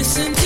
listen